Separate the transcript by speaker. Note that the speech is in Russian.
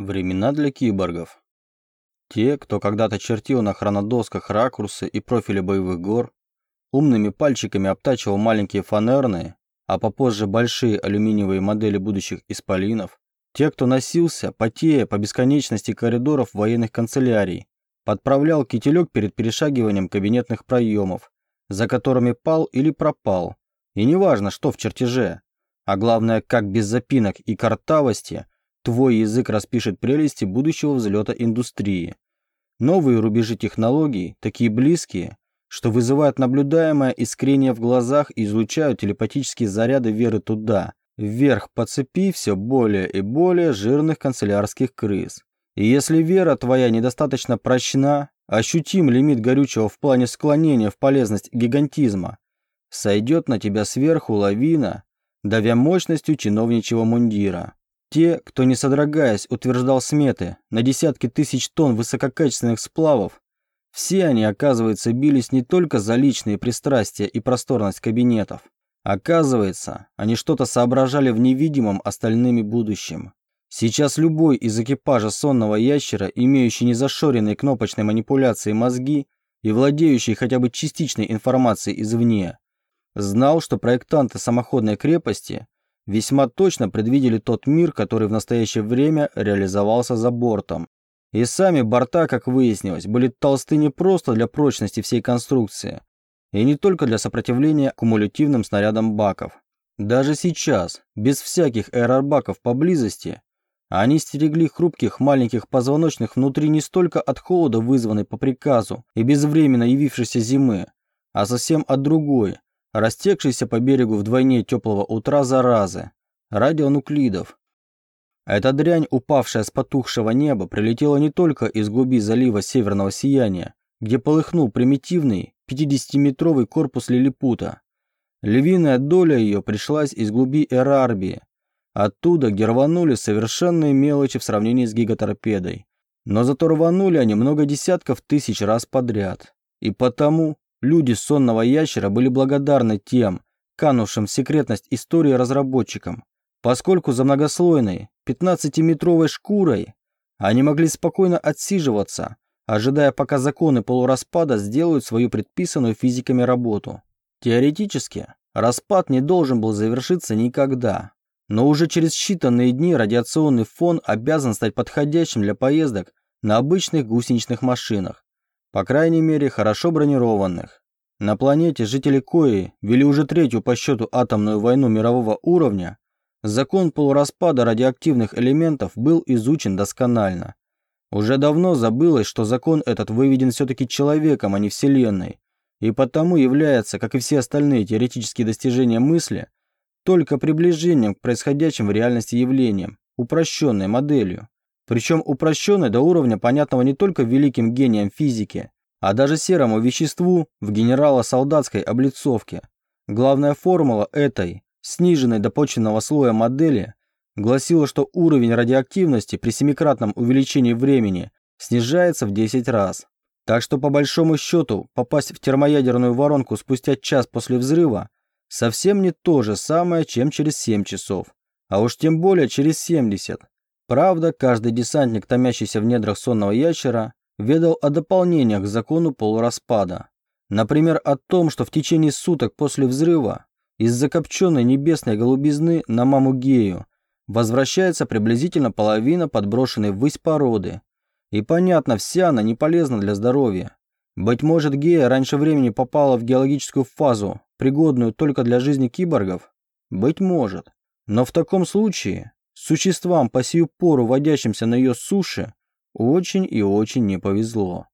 Speaker 1: Времена для киборгов. Те, кто когда-то чертил на хронодосках ракурсы и профили боевых гор, умными пальчиками обтачивал маленькие фанерные, а попозже большие алюминиевые модели будущих исполинов, те, кто носился, потея по бесконечности коридоров военных канцелярий, подправлял кителек перед перешагиванием кабинетных проемов, за которыми пал или пропал, и неважно, что в чертеже, а главное, как без запинок и картавости Твой язык распишет прелести будущего взлета индустрии. Новые рубежи технологий, такие близкие, что вызывают наблюдаемое искрение в глазах и излучают телепатические заряды веры туда, вверх по цепи все более и более жирных канцелярских крыс. И если вера твоя недостаточно прочна, ощутим лимит горючего в плане склонения в полезность гигантизма, сойдет на тебя сверху лавина, давя мощностью чиновничьего мундира. Те, кто не содрогаясь утверждал сметы на десятки тысяч тонн высококачественных сплавов, все они, оказывается, бились не только за личные пристрастия и просторность кабинетов. Оказывается, они что-то соображали в невидимом остальными будущем. Сейчас любой из экипажа сонного ящера, имеющий незашоренные кнопочной манипуляции мозги и владеющий хотя бы частичной информацией извне, знал, что проектанты самоходной крепости весьма точно предвидели тот мир, который в настоящее время реализовался за бортом. И сами борта, как выяснилось, были толсты не просто для прочности всей конструкции, и не только для сопротивления кумулятивным снарядам баков. Даже сейчас, без всяких аэробаков поблизости, они стерегли хрупких маленьких позвоночных внутри не столько от холода, вызванной по приказу и безвременно явившейся зимы, а совсем от другой, растекшейся по берегу вдвойне теплого утра заразы, радионуклидов. Эта дрянь, упавшая с потухшего неба, прилетела не только из глуби залива Северного Сияния, где полыхнул примитивный 50-метровый корпус лилипута. Львиная доля ее пришлась из глуби Эрарбии. Оттуда герванули совершенные мелочи в сравнении с гигаторпедой. Но зато рванули они много десятков тысяч раз подряд. И потому Люди сонного ящера были благодарны тем, канувшим в секретность истории разработчикам, поскольку за многослойной 15-метровой шкурой они могли спокойно отсиживаться, ожидая, пока законы полураспада сделают свою предписанную физиками работу. Теоретически, распад не должен был завершиться никогда, но уже через считанные дни радиационный фон обязан стать подходящим для поездок на обычных гусеничных машинах, по крайней мере, хорошо бронированных. На планете жители Кои вели уже третью по счету атомную войну мирового уровня, закон полураспада радиоактивных элементов был изучен досконально. Уже давно забылось, что закон этот выведен все-таки человеком, а не Вселенной, и потому является, как и все остальные теоретические достижения мысли, только приближением к происходящим в реальности явлениям, упрощенной моделью причем упрощенной до уровня, понятного не только великим гением физики, а даже серому веществу в генерало-солдатской облицовке. Главная формула этой, сниженной до почвенного слоя модели, гласила, что уровень радиоактивности при семикратном увеличении времени снижается в 10 раз. Так что по большому счету попасть в термоядерную воронку спустя час после взрыва совсем не то же самое, чем через 7 часов, а уж тем более через 70. Правда, каждый десантник, томящийся в недрах сонного ящера, ведал о дополнениях к закону полураспада. Например, о том, что в течение суток после взрыва из закопченной небесной голубизны на маму Гею возвращается приблизительно половина подброшенной ввысь породы. И понятно, вся она не полезна для здоровья. Быть может, Гея раньше времени попала в геологическую фазу, пригодную только для жизни киборгов? Быть может. Но в таком случае Существам, по сию пору водящимся на ее суше, очень и очень не повезло.